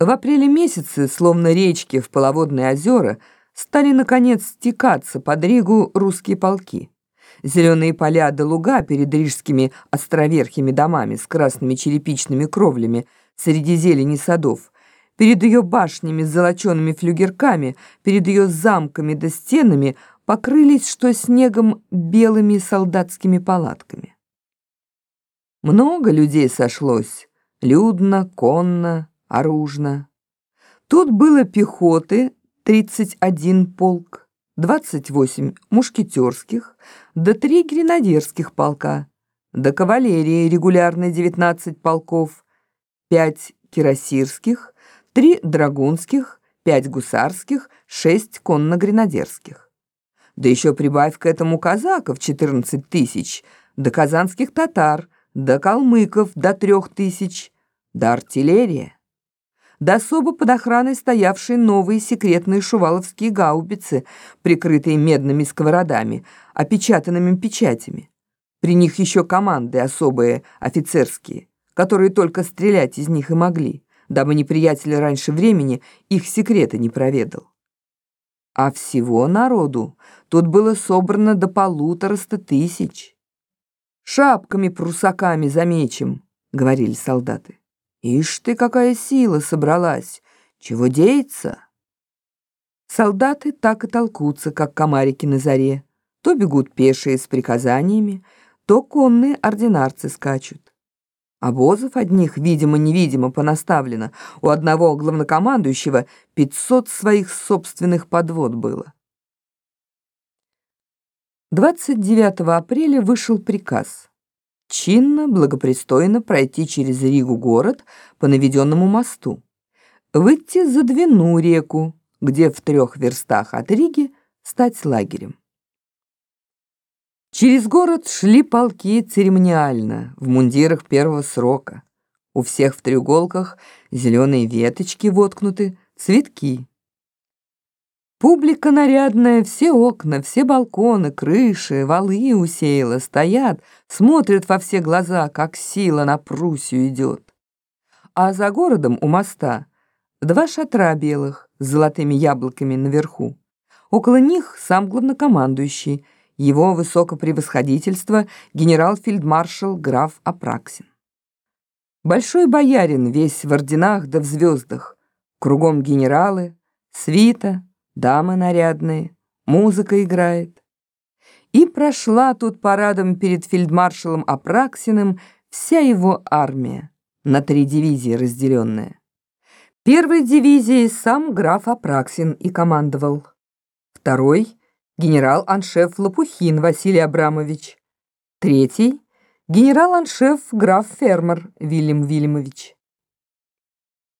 В апреле месяце, словно речки в половодные озера, стали, наконец, стекаться под Ригу русские полки. Зеленые поля да луга перед рижскими островерхими домами с красными черепичными кровлями среди зелени садов, перед ее башнями с золочеными флюгерками, перед ее замками да стенами покрылись, что снегом, белыми солдатскими палатками. Много людей сошлось, людно, конно, оружно. Тут было пехоты 31 полк, 28 мушкетерских, да 3 гренадерских полка, да кавалерии регулярной 19 полков, 5 кирасирских, 3 драгунских, 5 гусарских, 6 конно-гренадерских. Да еще прибавь к этому казаков 14 тысяч, да казанских татар, да калмыков до трех тысяч, да артиллерия да особо под охраной стоявшие новые секретные шуваловские гаубицы, прикрытые медными сковородами, опечатанными печатями. При них еще команды особые, офицерские, которые только стрелять из них и могли, дабы неприятель раньше времени их секреты не проведал. А всего народу тут было собрано до полутораста тысяч. «Шапками-прусаками замечем», — говорили солдаты. Ишь ты, какая сила собралась! Чего деется? Солдаты так и толкутся, как комарики на заре. То бегут пешие с приказаниями, то конные ординарцы скачут. Обозов одних, видимо-невидимо, понаставлено. У одного главнокомандующего 500 своих собственных подвод было. 29 апреля вышел приказ чинно, благопристойно пройти через Ригу город по наведенному мосту, выйти за Двину реку, где в трех верстах от Риги стать лагерем. Через город шли полки церемониально, в мундирах первого срока. У всех в треуголках зеленые веточки воткнуты, цветки. Публика нарядная, все окна, все балконы, крыши, валы усеяла, стоят, смотрят во все глаза, как сила на Пруссию идет. А за городом у моста два шатра белых с золотыми яблоками наверху. Около них сам главнокомандующий, его высокопревосходительство генерал-фельдмаршал граф Апраксин. Большой боярин весь в орденах да в звездах, кругом генералы, свита, дамы нарядные, музыка играет. И прошла тут парадом перед фельдмаршалом Апраксиным вся его армия, на три дивизии разделенная. Первой дивизией сам граф Апраксин и командовал. Второй — генерал-аншеф Лопухин Василий Абрамович. Третий — генерал-аншеф граф Фермер Вильям Вильямович.